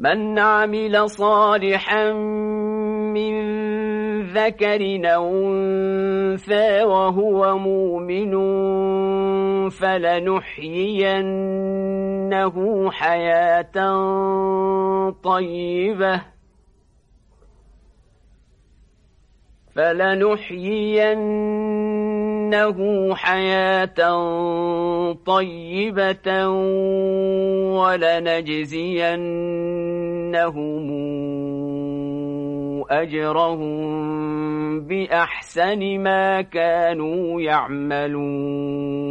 من عمل صالحا من ذكر أنثى وهو مؤمن فلنحيينه حياة طيبة. فلنحيينه حياة طيبة ولنجزينهم أجرهم بأحسن ما كانوا يعملون.